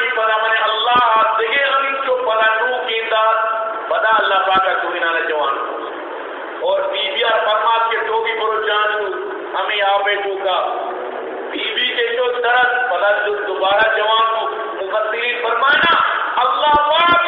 نہیں پتا میں اللہ دیکھے غریب جو پتا نو کی انداز پتا اللہ پاک کو بنا نہ جوان۔ اور بی بی اور فرمات کے ٹوکی پرو جان ہمیں آ بیٹو کا۔ بی بی کے جو درد، پتا دوبارہ جوان کو مفسرین فرمانا، اللہ پاک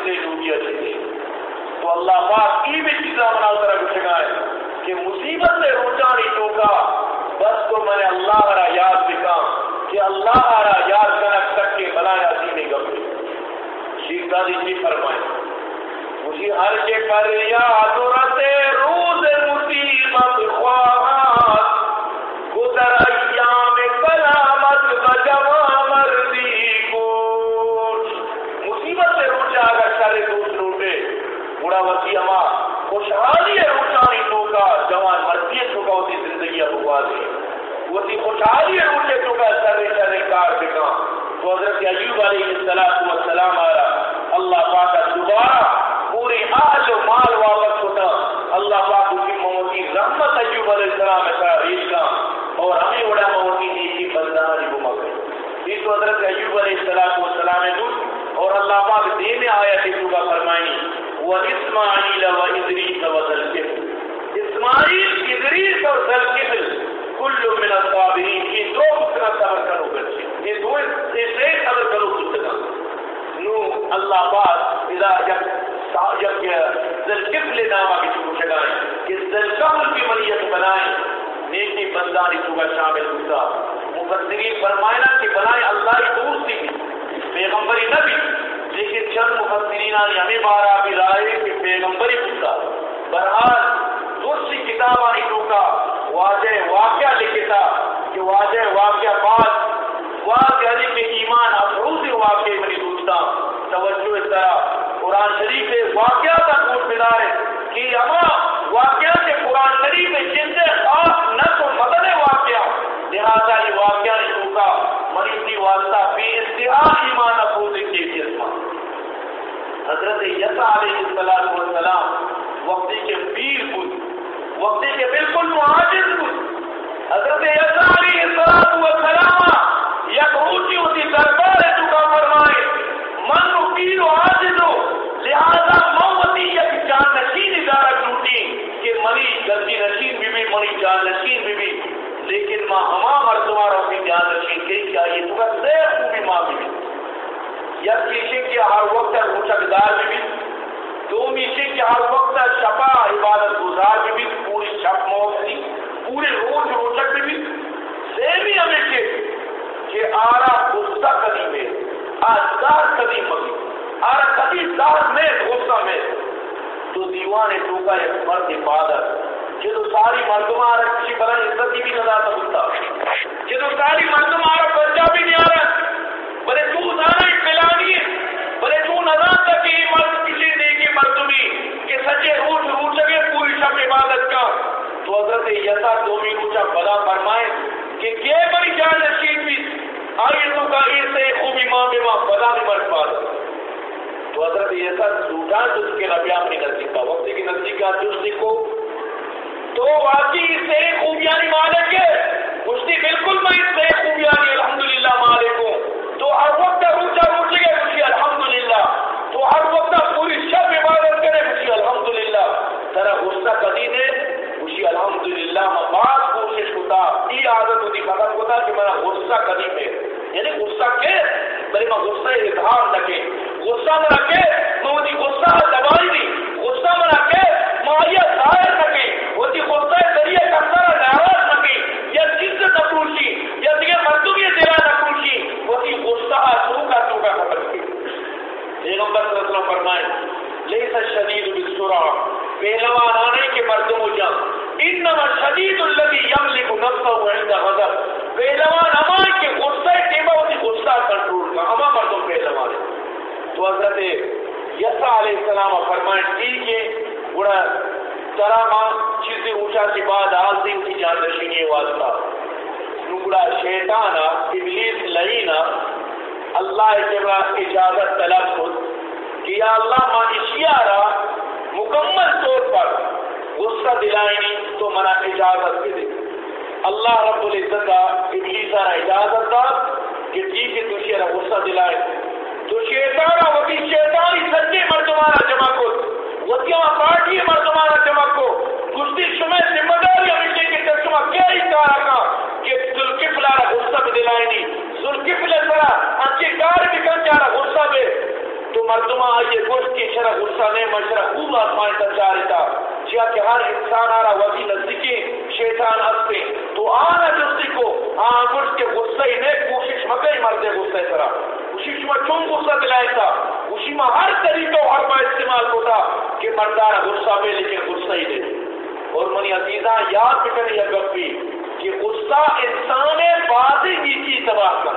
سوائے ڈوبیا چاہیے تو اللہ پاک کی بھی چیزاں بنا کر سکھائے کہ مصیبت سے روشانی ٹوکا، بس تو میں نے اللہ را یاد دکھا کہ اللہ را یاد کرک سک کے بلا بلایا سینے گمے شیخ دادی جی فرمائے مجھے ہر کے پر یاد رتے روز مصیبت خواہات ہوتی زندگی ابوا دے۔ وسی خوشحالی ہے روچے ٹوکا سرے سرے کار دکھا تو حضرت ایوب علیہ السلام والسلام آیا۔ اللہ پاک دوبارہ پوری آج و مال واپس ہوتا۔ اللہ پاک اسی موتی رحمت ایوب علیہ السلام ایسا ریشنا اور ہمیں اڑا موتی نیتی نیچی بندہاری گما گئی۔ اس حضرت ایوب علیہ السلام والسلام دور اور اللہ پاک دینے آیا کہ تو کا فرمائنی وہ اسماعیل و ادریس و ذلکفل اسماعیل ادریس اور ذلکفل کل من الصابرین یہ دو اتنا صبر کرو کرچے یہ دو اسے صبر کرو کتنا نو اللہ پاک اذا جب جب ذلکفل نامہ کی چھو شگائیں کہ ذلکفل کی ملیت بنائیں نیکی بنداری چوگا شامل ہوتا مفسرین فرمائنا کہ بنائے اللہ کی دوستی بھی پیغمبری نبی. لیکن چند مفسرین آنی ہمیں بارا بھی رائے کہ پیغمبری ہوتا برحال کتاب آنی ٹوکا، واضح واقعہ لکھتا کہ واضح واقعہ بعد واضح علی کے ایمان افروز واقعے بنی دوستا توجہ اس طرح قرآن شریف واقعہ کا کوٹ ملا ہے کہ اما واقعہ کے قرآن شریف میں جن خاص نہ تو مدد واقعہ، لہذا یہ واقعہ نہیں ہوگا مریضی واسطہ بے انتہا ایمان افروز کے جسم حضرت یسا علیہ السلام وقتی کے پیر بود وقتی کے بالکل معاجز بود حضرت یسا علیہ السلام والسلام یک روچی ہوتی دربار ہے تو فرمائے، من و پیر و عاجز ہو، لہذا موتی یک جان نشین ادارہ ٹوٹی کہ منی گلتی نشین بھی بھی، منی جان نشین بھی بھی۔ لیکن ماں ہما مردماروں کی جان نشین کے کیا یہ تو کا سیر خوبی ماں بھی بھی۔ یا کسی کے ہر وقت روچک دار بھی بھی۔ دو میشے کے ہر وقت شپا عبادت گزار بھی بھی، پوری شپ موت تھی پورے روز روچک بھی بھی۔ سیمی ہمیں کہ کہ آرا غصہ کدی میں آزدار کدی مگی آرا کدی دار میں غصہ میں۔ تو دیوان ٹوکا ایک مرد عبادت جدو ساری مردم آ رہا کسی بلا عزت بھی نہ داتا ہوتا۔ جدو ساری مردم آ رہا بچہ بھی نہیں آ رہا بلے تو دانا اطلاعی بلے تو نظام تک کہ مرد کسی نیکی مردمی کہ سچے روٹ روٹ سکے پوری شب عبادت کا تو حضرت یسا دو بھی اونچا بلا فرمائے کہ کیا بڑی جان نشین بھی آئیے تو کا سے خوبی ماں بے ماں بلا بھی مرد پاس تو حضرت یسا جھوٹا جو اس کے نبی اپنی نزدیک کا وقت کی نزدیک کا جو کو تو واقعی اس سے خوبیانی مالک ہے۔ مجھتی بالکل میں اس سے خوبیانی الحمدللہ مالک ہوں۔ تو ہر وقت روچا روچ گئے خوشی الحمدللہ۔ تو ہر وقت پوری شب عبادت کرے خوشی الحمدللہ۔ ذرا غصہ کدی نے خوشی الحمدللہ، میں بعض کوشش ہوتا یہ عادت ہوتی؟ ختم ہوتا کہ میرا غصہ کدی میں یعنی غصہ کے بھائی میں غصہ اظہار رکھے۔ غصہ میں رکھے، میں وہ غصہ دوائی نہیں غصہ میں رکھے، میں یہ ظاہر رکھے۔ وہ غصہ ذریعے کرتا ناراض رکھے۔ یا چیز نکروشی یا دیگر مردم یہ دیرا نکروشی وہ غصہ تو کا تو کا ختم کی پیغمبر صلی اللہ علیہ وسلم فرمائے، لیس الشدید بالسرعہ۔ پہلوان آنے کے مردم ہو انما شدید الذي يملك نفسه عند غضب. پہلوان اما کے غصہ کے بعد غصہ کنٹرول کا اما پر مردم پہلوان تو حضرت یسا علیہ السلام فرمائے، ٹھیک ہے بڑا ترا ماں چیزیں اونچا سی بعد آل دن کی جان نشینی واسطہ۔ نوڑا شیطانا ابلیس لئینا اللہ جبرا اجازت طلب خود کہ یا اللہ ماں اشیارا مکمل طور پر غصہ دلائنی تو منا اجازت کے دے۔ اللہ رب العزت کا ابلیسا اجازت دا کہ جی کے تجھے غصہ دلائے۔ تو شیطانا وقتی شیطانی سچے مردمانا جمع کو۔ وقتی پارٹی مردمانا جمع کو۔ گشتی شمع ذمہ داری ہمیشہ کے ترجمہ کیا ہی کارا کا کہ ذوالکفل آرہ غصہ بھی دلائنی ذوالکفل سرا انچے کار بھی کر کن جارا غصہ بے تو مردمہ آئیے، گوشت کی شرح غصہ نہیں مشرح خوب آسمان تک جاری تھا۔ جیا کہ ہر انسان آرہ وزی نزدیکی شیطان ہستے۔ تو آنا جستی کو آن کے غصہ ہی نہیں کوشش مکہ ہی مردے غصہ سرا کوشش میں چون غصہ دلائے تھا؟ اسی میں ہر طریقہ ہر میں استعمال ہوتا کہ مردارہ غصہ بے لیکن غصہ ہی دے اور منی عزیزہ، یاد بکنے یہ گفی کہ غصہ انسان بازی نیچی تباہ کر۔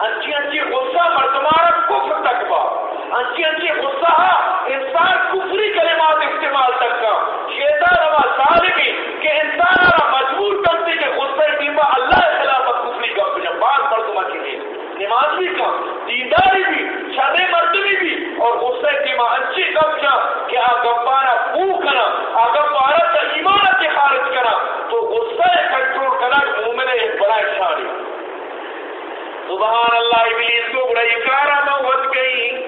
انچی انچی غصہ مردمارا کفر تک با۔ انچی انچی غصہ انسان کفری کلمات استعمال تک کا۔ شیطان روا ظالمی کہ انسان را مجبور کرتے کہ غصہ ٹیمہ اللہ خلافت کفری گپ جب بعض مردمہ کی نہیں۔ نماز بھی کم، دینداری بھی شر مردمی بھی۔ اور غصہ ٹیمہ انچی گپ جا کہ آ گپانا پو کنا آ گپانا تا ایمانہ کے خارج کنا تو غصہ کنٹرول کرنا مومن ایک بڑا شان سبحان اللہ، ابلیس کو بڑا اکارا موت گئی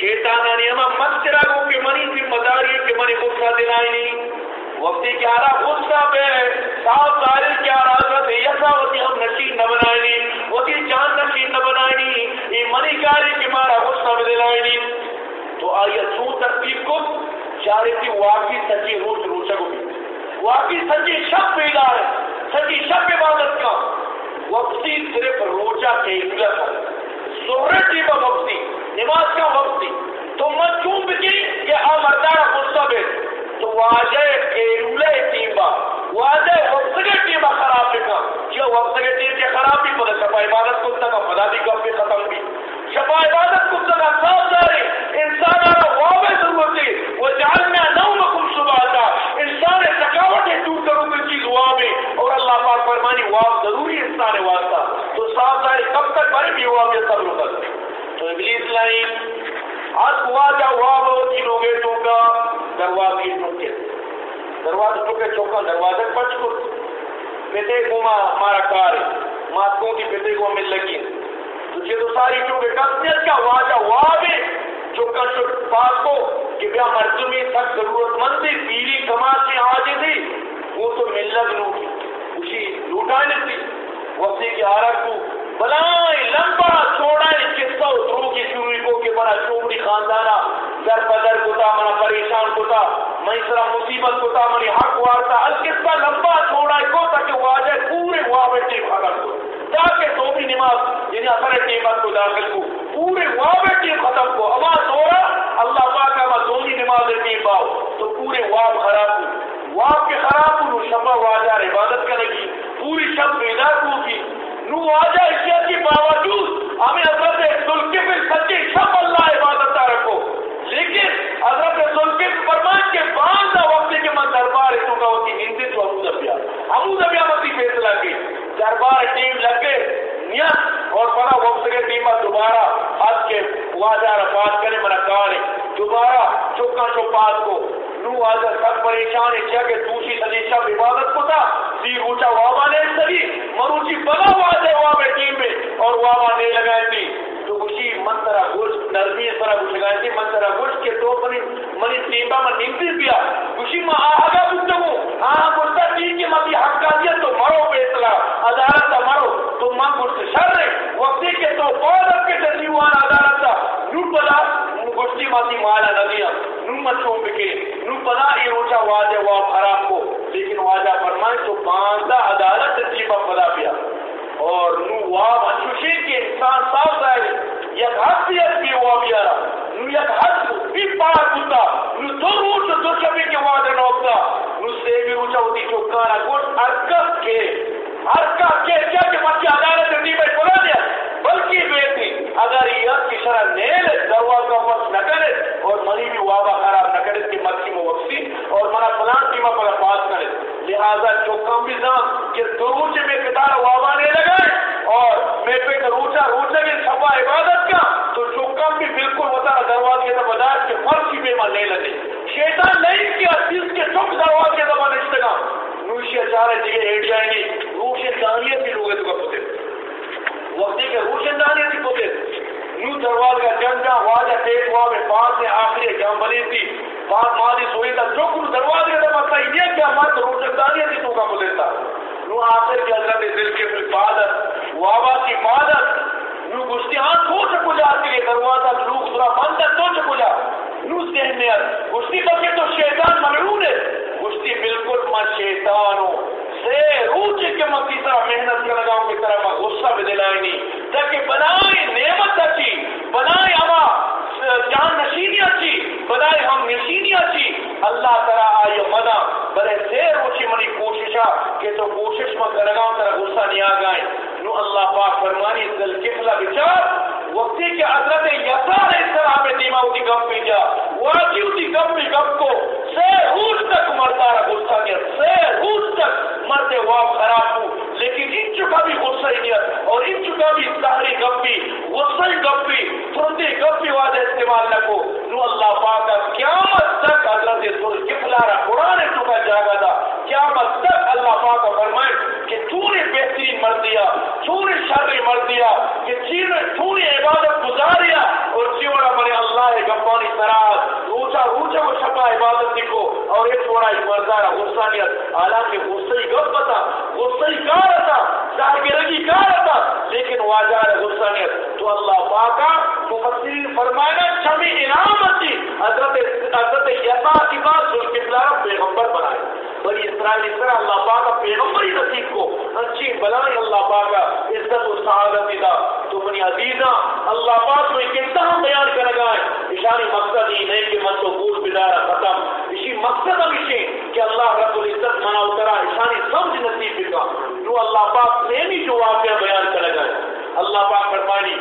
شیطانہ نے ہمیں مسترہ کو کہ منی ذمہ داری کہ منی غصہ دلائی نہیں۔ وقتی کیا رہا غصہ پہ صاف ظاہر کیا رہا تھا یسا وقتی ہم نشین نہ بنائے نہیں۔ وقتی جان نشین نہ بنائے نہیں۔ یہ منی کاری کہ مارا غصہ میں دلائی نہیں۔ تو آئیے سو ترتیب کو چارے تھی واقعی سچی روز روچہ کو بھی واقعی سچی شب بیدار سچی شب عبادت کا۔ وقتی صرف روچہ کے اطلاع سہرے ٹیمہ وقتی۔ نماز کا وقتی تو من چون بکی کہ ہاں آ مردارہ غصہ بے تو واجہ کیرولے ٹیمہ واجہ وقت کے ٹیمہ خراب لکھا جو وقت کے ٹیم کے خراب بھی پڑا شفا عبادت کو تک پدا بھی کب بھی، ختم بھی۔ شفا عبادت کو تک صاف جارے انسان آرہ وابے ضرورت ہے۔ وہ جعلنا نومکم صبح آتا انسان تکاوٹ ہے، دور کرو کوئی چیز وابے اور اللہ پاک فرمانی واب ضروری انسان واسطہ تو صاف جارے کب تک بڑے بھی وابے صبر ہوتا تو ابلیس لائن آج ہوا جا واب ہوتی لوگے تو کا دروازے ٹوکے دروازے ٹوکے چوکا دروازے پچ کو پیتے کو ماں، ہمارا کار ماتوں کی پیتے کو مل لگی۔ تجھے تو ساری ٹوکے کسنیت کا واجہ وابے چوکا چوک پاس کو کہ بیا مردمی تک ضرورت مند تھی، پیری کما سے آجے تھی۔ وہ تو ملت لوٹی اسی لوٹانے تھی۔ وقتی کی آرہ کو بلائیں لمبا چھوڑائیں قصہ اترو کی شروع کو کہ بڑا چوبڑی خاندانہ در بدر کوتا منا پریشان کوتا مئیسرا مصیبت کوتا منی حق وارتا القصہ لمبا چھوڑائیں کو تاکہ واجہ پورے وابے ٹیم ختم کو، تاکہ تو بھی نماز یعنی اثر ٹیمت کو داخل کو، پورے وابے ٹیم ختم کو اما دورا اللہ پاک اما دونی نماز ٹیم باؤ تو پورے واب خراب کو واب کے خراب کو شفا واجہ عبادت کرے گی، پوری شب بیدار کو کی نو جی باوجود ہمیں حضرت ذوالکفل سچی اللہ عبادت رکھو لیکن حضرت ذوالکفل فرمان کے بعد وقت کے من دربار ہے ہوتی ہندی تو ابو دبیا ابو دبیا متی فیصلہ کی دربار ٹیم لگ گئے، نیت اور بڑا وقت کے ٹیم دوبارہ حد کے واجہ رفات کرے منا کارے دوبارہ چکا چوپاس کو۔ نو آجا سب پریشان ہے، کیا کہ دوسری صدیشہ عبادت کو تھا۔ سی روچا وابا نے سبھی، مروچی بنا واجے وابے ٹیم میں، اور وابا نے لگائے تھی منترا گوشت، نرمی اس طرح کچھ منترا گوشت کے تو منی منی ٹیمہ میں نمتی پیا۔ اسی میں آگا بکتا ہوں آہا گوشتا ٹیم کی مطی حق کا دیا، تو مرو بیتلا عدالت مرو، تو ماں گوشت شر رہے وقتی کے تو کے نوٹ بلا گوشتی ماتی مالا بکے نو پدا ای روچا واجہ واب حرام کو۔ لیکن واجہ فرمائے تو باندہ عدالت تجیبہ پدا پیا۔ اور نو واب انچوشی کے انسان صاف ظاہر یک حسیت بھی واب یارا نو یک حس بھی پاک ہوتا۔ نو دو روچ دو شبی کے واجہ نوکتا نو سیوی روچا ہوتی چوکانا گوشت ارکت کے ارکت کے کیا کہ مچی عدالت تجیبہ پدا دیا، بلکہ بیٹی اگر یہ کی شرح نیل دروازہ پس نہ کرے اور منی بھی وابا خراب نہ کرے کہ مکی موقسی اور منا فلان کی پر پاس کرے۔ لہذا جو کم بھی زام کہ دروچ میں کتار وابانے لگائے اور میں پہ روچا روچا بھی چھپا عبادت کا، تو جو کم بھی بالکل ہوتا دروازے کا بدار کے فرق کی بے نہیں لگے شیطان نہیں کیا، جس کے چک دروازے کا بنا اشتگا نوشی اچارے جی دیگے ایڈ جائیں گی۔ روشن دانیت بھی لوگے تو کا پتے۔ وقتی کے روشن دانیت بھی پتے۔ نو دروازے کا جنجا، واجہ ٹیک ہوا میں پاس نے آخری جام بنی تھی۔ پاس مادی سوئی تھا، جو کل دروازے کا مطلب یہ کیا مات روشن دانیت بھی تو کا پتے نو آخر کے حضرت دل کے حفاظت وابا کی حفاظت نو گشتیان تو چکو جاتی ہے دروازہ لوگ سرا بند ہے تو چکو جا نو ذہنیت گشتی بکے تو شیطان ملعون ہے۔ گشتی بالکل میں شیطان ہوں۔ سے روچ کے میں کی طرح محنت کر لگاؤں کی طرح میں غصہ بھی دلائیں نہیں۔ تاکہ بنائے نعمت اچھی، بنائے اما جان نشینی اچھی بنائے ہم نشینی اچھی اللہ تعالیٰ آئیو منا بلے سے روچی منی کوششا کہ تو کوشش میں کر لگاؤں ترہ غصہ نہیں آگائیں نو اللہ پاک فرمانی، دل کفلہ بچار وقتی کہ حضرت یسا علیہ السلام دیما ہوتی گم پی جا واجی ہوتی گم پی گم کو سے روز تک مرتا رہا غصہ کیا سے روز تک مرتے واپ خراب ہوں۔ لیکن ان چکا بھی غصہ ہی نہیں اور ان چکا بھی سہری گم گپی غصہ گم گپی ترنتی گپی واجہ استعمال نہ کو نو اللہ پاک قیامت تک حضرت سر کفلا رہا قرآن چکا جاگا تھا قیامت تک اللہ پاک فرمائے کہ تو نے بہترین مر دیا، تو نے شر مر دیا، کہ تو نے عبادت گزاریا اور چیوڑا مرے اللہ گپانی سراج روچا روچا وہ شپا عبادت دیکھو۔ اور ایک چھوڑا ایک مردارا غصانیت حالانکہ غصہ ہی گپ تھا، غصہ ہی کار تھا ظاہرگی کار تھا۔ لیکن واجہ غصانیت تو اللہ پاکا مفسرین فرمائنا چھمی انعام تھی حضرت حضرت یسا کی بات سن کے پیغمبر بنائے۔ بڑی اسرائیل اس طرح اللہ پاکا پیغمبری نصیب کو، اچھی بلائی اللہ پاکا عزت و سعادت دا۔ تو منی عزیزہ اللہ پاک میں کتنا ہم بیان کر گئے اشاری مقصد ہی نہیں کہ من تو بول بدارا ختم، اسی مقصد ہم اسی کہ اللہ رب العزت منا اترا اشاری سمجھ نصیب کا تو اللہ پاک نے بھی جو واقعہ بیان کر گئے اللہ پاک فرمانی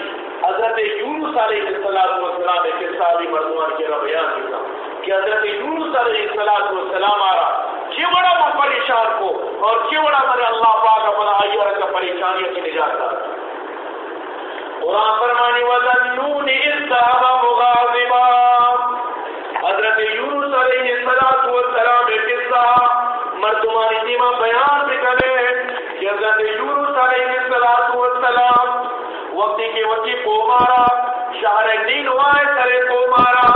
حضرت یونس علیہ السلام ایک قصہ علی مردمان کے بیان کیا کہ حضرت یونس علیہ السلام آ رہا کیوڑا من پریشان کو اور کیوڑا من اللہ پاک اپنا آئی اور کا پریشانی کی نجات دا قرآن فرمانی وزنون اذ ذهب مغاضبا حضرت یونس علیہ السلام ایک قصہ مردمانی دیما بیان سے کرے کہ حضرت یونس علیہ السلام وقتی کے وقتی کو مارا، شہر دین وائے سرے کو مارا،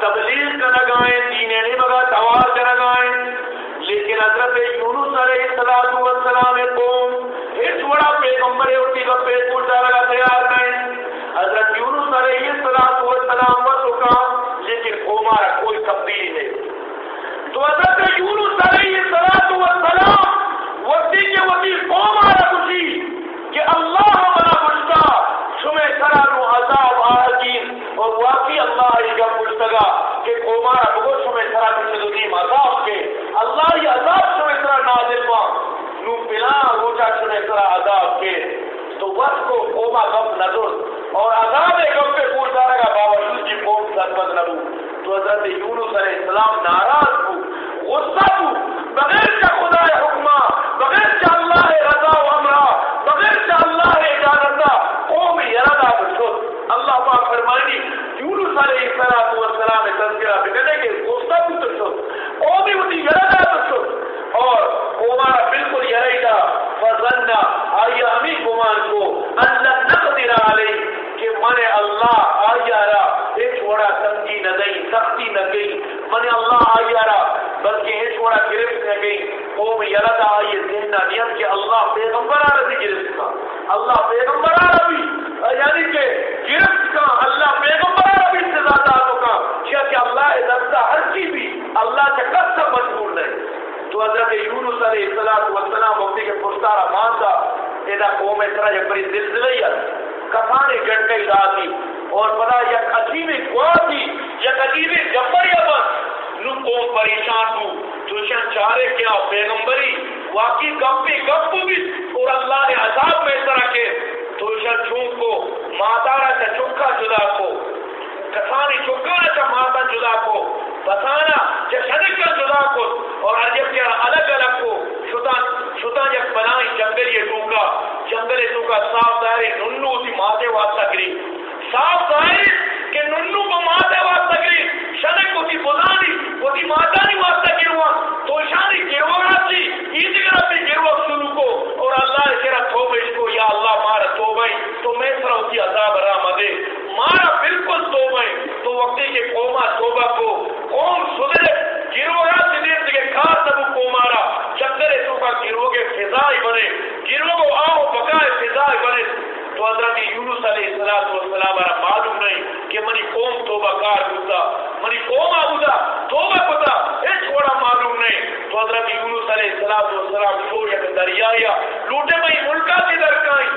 تبلیغ کا نگائیں دینے نہیں مگا توار کا نگائیں لیکن حضرت یونس علیہ السلام والسلام قوم اس بڑا پیغمبر اٹھی کا پیٹ پوچھا، لگا تیار نہیں۔ حضرت یونس علیہ السلام والسلام و سکا لیکن ہمارا کوئی تبدیلی نہیں تو حضرت یونس علیہ السلام والسلام وقتی کے وقتی قوم آرہ کچھی کہ اللہ منا پوچھتا شمع سرانو عذاب آجین اور واقعی اللہ ہی کا پوچھتا کہ قومارا بہت شمع سرانو چلو عذاب کے اللہ یہ عذاب سنے سرا نازل با نو بلا روچا سنے سرا عذاب کے۔ تو وقت کو کوما غم نظر اور عذاب غم پہ پورتا رہا باوجود جی قوم سرپت نبو تو حضرت یونس علیہ السلام ناراض ہو، غصہ ہو، بغیر کا خدا حکمہ، بغیر کا اللہ رضا و امرہ بغیر کا اللہ اجازتہ قوم یردا بشد اللہ پاک فرمانی یونس علیہ السلام تذکرہ بکنے کے غصہ کو تو شد او بھی ہوتی یردا بشد اور قومارا بالکل یریدا فظنہ آئی امی گمان کو اللہ نقدر علیہ کہ من اللہ آیا را ایک وڑا تنگی نہ گئی، سختی نہ گئی۔ من اللہ آیا را، بلکہ ایک وڑا گرفت نہ گئی۔ قوم یردا آئی ذہنہ نیت کہ اللہ پیغمبر آ رہی گرفت کا اللہ پیغمبر آ رہی یعنی کہ گرفت کا، اللہ پیغمبر آ رہی سے زیادہ کہ اللہ دستا ہر چیز بھی اللہ سے کس سے مجبور نہیں. تو حضرت یونس علیہ السلام والسلام وقتی کے پرستارا مانتا اینا قوم اترا یک بری زلزلہ کفانے گھنٹے راتی اور پتا یک عجیب گوا تھی، یک عجیب جبری بس. نو قوم پریشان تو شان چارے کیا پیغمبری، واقعی گپی گپ بھی، اور اللہ نے عذاب میں اس طرح کے تو شان کو ماتارا چا چکا جدا کو، کسانی چکا چا ماتا جدا کو، بسانا جشنک کا جدا کو، اور عجب کیا الگ الگ کو شتا شتا جب بنائی جنگل یہ ٹوکا، جنگل یہ ٹوکا، صاف ظاہر ننو تھی ماتے واسطہ گری۔ صاف ظاہر کہ ننو کو ماتے واسطہ گری۔ شنک کو تھی بزانی کو تھی ماتا نہیں واسطہ گروا تو شانی گروا تھی عید گرہ پہ گروا شروع کو، اور اللہ کہہ توبہ اس کو، یا اللہ مارا توبہ، تو میں سر ہوتی عذاب رحمہ دے۔ مارا بالکل توبہ، تو وقتی کے قومہ توبہ کو، قوم سدھر گروہ سدھر کے خاص تبو کو مارا۔ چکر تو کا گروہ کے فضائی بنے، گروہ کو آؤ بقائے فضائی بنے۔ تو حضرت یونس علیہ السلام والسلام را معلوم نہیں کہ منی قوم توبہ کار ہوتا، منی قوم آبودا توبہ کتا ایک چھوڑا معلوم نہیں۔ تو حضرت یونس علیہ السلام والسلام چھوڑ یک دریایا لوٹے میں ملکہ سے درکائیں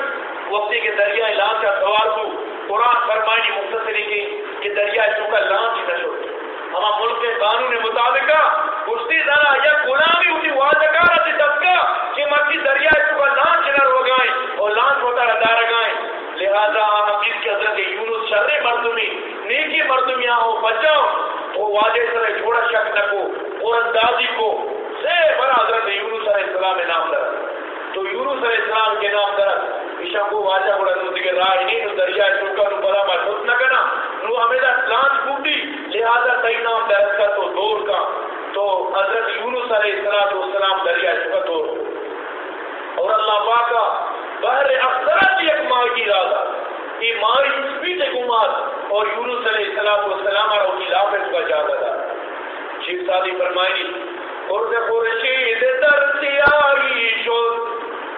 وقتی کے دریا اعلان کا سوال کو قرآن فرمائنی مختصری کی کہ دریا چکا لان کی نشو۔ ہما ملک کے قانون مطابق کشتی دانا یا غلامی ہوتی واجکارہ سے دبکا کہ مرکی دریا چکا لان چنر ہو گائیں۔ اور لان چھوٹا ردا رگائیں۔ لہذا حقیق کے حضرت یونس شر مردمی، نیکی مردمی آہو بچاؤ۔ وہ واجہ سر چھوڑا شک نکو اور اندازی کو۔ سے بڑا حضرت یونس علیہ السلام نام درد۔ تو یونس علیہ السلام کے نام درد۔ ایشا کو واجہ بڑا تو دیکھے، راہ نہیں تو دریا چکا تو بڑا بڑا خود نہ کنا نو ہمیدہ لانچ بوٹی لہذا تی نام درد کا تو دور کا۔ تو حضرت یونس علیہ السلام دریا چکا دور۔ اور اللہ پاکا بہر اخترت ایک ماں کی رادا یہ ماں اسپی سے گمار اور یونس علیہ السلام والسلام اور کی لافظ کا جاگا دا شیخ سادی فرمائی قرد خورشید در سیاہی شد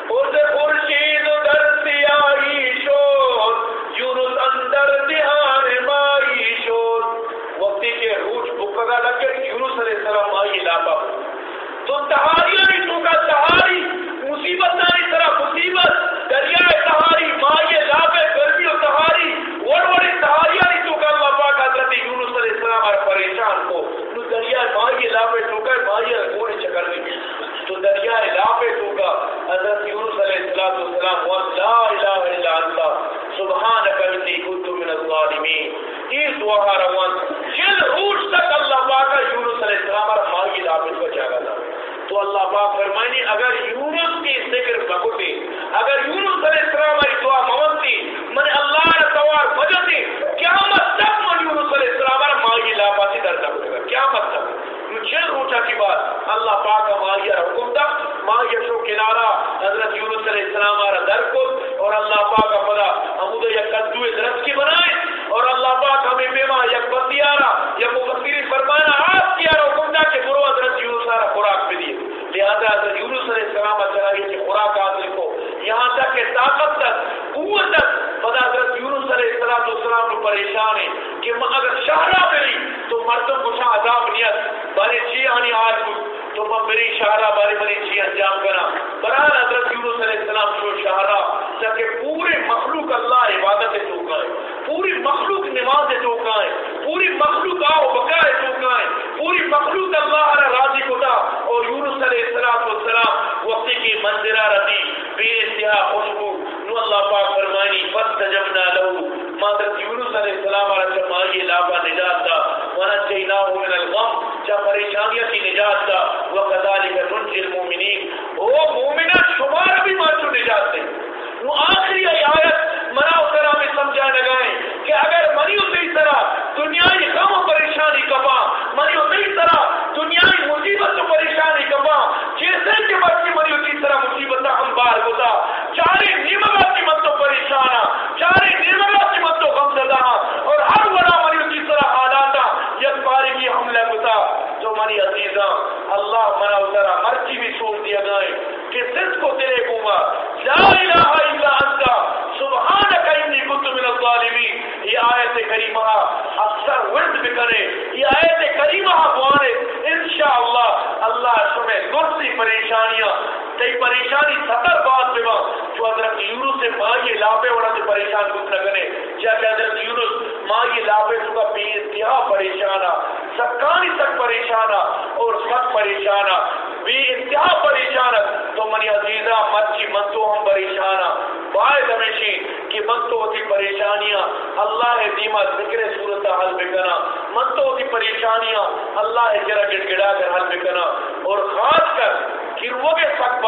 قرد خورشید در سیاہی شد یونس اندر دہان مائی شد وقتی کے روچ بکگا لگے یونس علیہ السلام مائی لاپا تو تہاریاں نہیں تو تہاری مصیبت نہ طرح مصیبت دریا تہاری مائے لابے گرمی و تہاری وڑ وڑی تہاریاں نہیں یعنی تو کا اللہ پاک حضرت یونس علیہ السلام اور پریشان کو تو دریائے مائے لابے تو کا مائے گوڑے چکر نہیں۔ تو دریائے لابے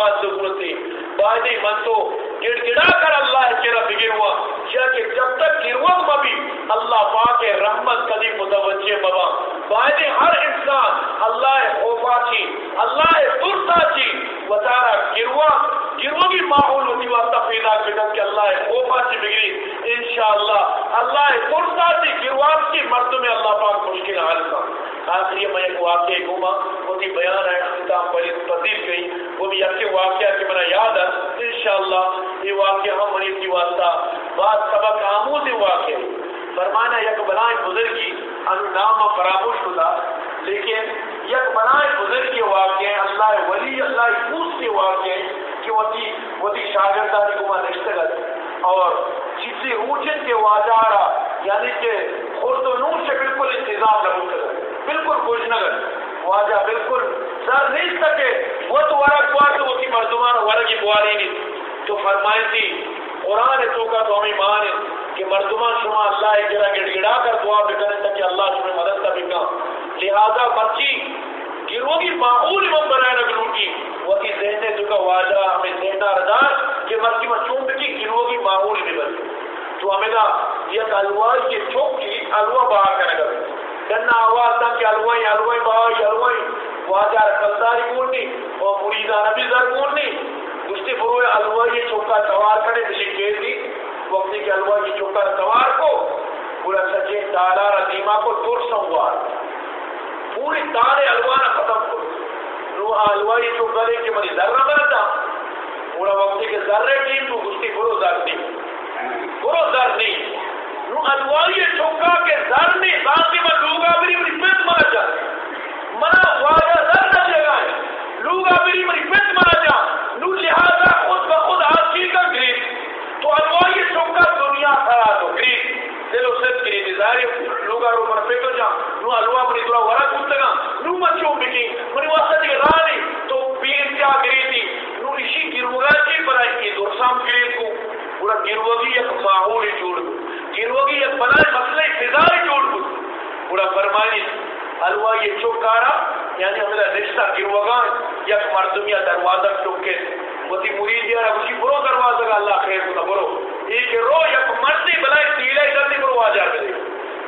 بات ضرورت ہے بعد من تو گڑ گڑا کر اللہ کے رب بگڑ ہوا کہ جب تک گروہ مبی اللہ پاک رحمت کدی متوجہ بابا بعد ہر انسان اللہ خوفا چی اللہ درسا چی وطارہ گروہ گروہ کی ماحول ہوتی واسطہ پیدا کرتا کہ اللہ خوفا چی بگڑی۔ انشاءاللہ، اللہ درسا چی گروہ کی مرد میں اللہ پاک مشکل حال کا آخری میں ایک واقعہ گھوما وہ بیان ہے اختتام پر پذیر گئی۔ وہ بھی اچھے واقعہ کی میرا یاد ہے۔ انشاءاللہ، یہ واقعہ ہم منی کی واسطہ بات سبق آموز واقع فرمانا، یک بلائیں بزرگی ان نام فراموش ہوتا۔ لیکن، یک بلائیں بزرگی واقع اللہ ولی، اللہ پوس کے واقع کہ وہ تھی وہ تھی شاگردانی کو میں نشتگت اور جسی روچن کے واجارہ یعنی کہ خود و نور سے بالکل انتظام لگو کر بالکل خوش نگر واجہ بالکل سر نہیں سکے۔ وہ تو ورق ہوا تو وہ کی مردمان، ورق بواری نہیں تو فرمائی تھی، قرآن تو کا تو ہمیں مان کہ مردمان شما اللہ ایک گڑ گڑا کر دعا بکرے تک کہ اللہ شما مدد کا بکا لہذا مرچی گروہ کی معمول من بنائے لگ لوٹی۔ وہ کی ذہن تو کا واجہ ہمیں ذہنہ ردار کہ مرچی میں چون بکی گروہ کی معمول بھی بنی تو ہمیں دا یہ الوائی کے چوک کی الوا باہر کرنے گا دنا آواز تھا کہ الوائی الوائی باہر الوائی واجہ رکھلداری کونی اور مریدہ نبی ذر کونی گشتی فروع الوائی چوکا سوار کرے بلی کیر دی۔ وقتی کہ الوائی چوکا سوار کو پورا سچے تالار دیما کو دور سوار پوری تارے الوانا ختم کرو نو الوائی چوکا دے کہ منی ذر نہ بنتا وقتی کہ ذرے ٹیم تو گشتی فرو ذر نہیں فرو ذر نہیں نو الوائی چوکا کے ذر نہیں باقی میں لوگا بری بری پیت مانا جا منا واجہ ذر نہ جگائے لوگا بری بری پیت مانا جا نو لہذا خود بخود آسی کا گریز تو الوائی چوکا دنیا کھڑا تو گریز دلو سب گریز ظاہر لوگا رو من پیتو جا نو الوا بری دورا ورا کتگا نو مچو بکی منی واسطہ دیگه رانی تو بی انتیا گریزی نو اسی گروگا چی پر آئی دورسام گریز کو پورا گروگی یک ماحول جوڑ گروگی یک بلائے مسئلہ فضائی جوڑ کو پورا فرمانی الوا یہ چوکارا یعنی ہمیں رشتہ گروگان یک مردمی دروازہ چوکے وہ تی مرید یارا اسی برو دروازہ کا اللہ خیر کو برو ایک رو یک مردی بلائے تیلہ جلدی برو آجا کرے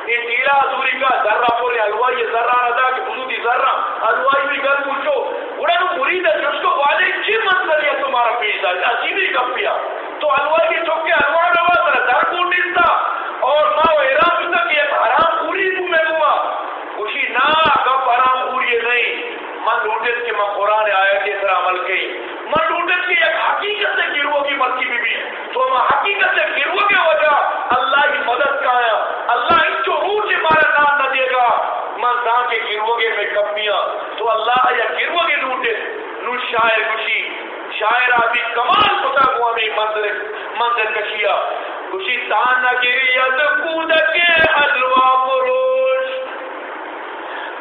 یہ تیلہ ادوری کا ذرہ پورے الوا یہ ذرہ رضا کہ بزودی ذرہ الوا بھی گل پوچھو۔ انہوں نے مرید ہے جس کو والے چی منظر ہے تمہارا پیسا عجیبی کب پیا۔ تو الوا کی چوکے الوا روا ترہ در کون نہیں تھا۔ اور ماں وہ ایران تک یہ حرام پوری تو میں ہوا۔ خوشی نہ کب حرام پوری نہیں۔ من لوٹت کے من قرآن آیا کے طرح عمل کی۔ من لوٹت کی ایک حقیقت سے گروہ کی مرضی بھی بھی تو ہم حقیقت سے گروہ کے وجہ اللہ کی مدد کا ہے اللہ ان جو روح سے مارا نام نہ دے گا۔ من دان کے گروہ کے میں کمیاں تو اللہ یا گروہ کے لوٹے۔ نو شاعر خوشی۔ شاعر آبی کمال پتا کو ہمیں منظر منظر کشیا خوشی تانا گریت کود کے حلوہ فروش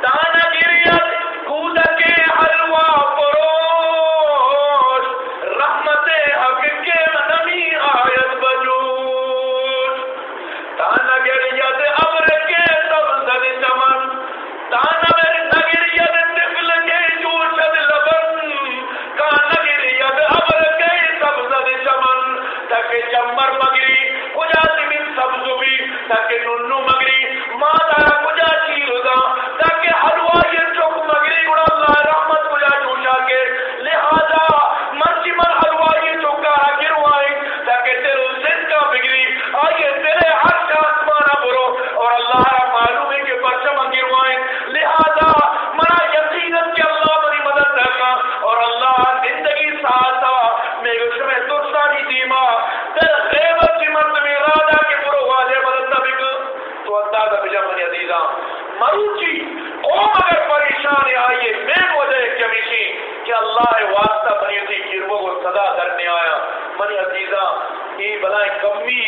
تانا گریت کود سکے نونو مگری ماں تارا کجا چیرگا نظام مروچی، او مگر پریشان آئیے بے وجہ کمیشی کہ اللہ واسطہ بنی تھی گربوں کو صدا کرنے آیا۔ من عزیزہ یہ بلائیں کمی،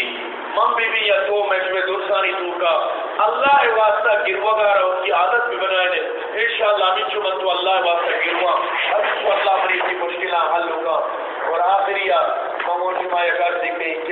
من بھی بھی یا تو میں درسانی تو کا اللہ واسطہ گروا گا رہا ان کی عادت بھی بنائے نے انشاءاللہ ہمیں چمن تو اللہ واسطہ گروا ہر اللہ بنی تھی مشکلہ حل ہوگا۔ اور آخری یا ممونی مایا کر دیکھیں